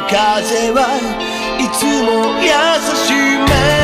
風はいつも優しめ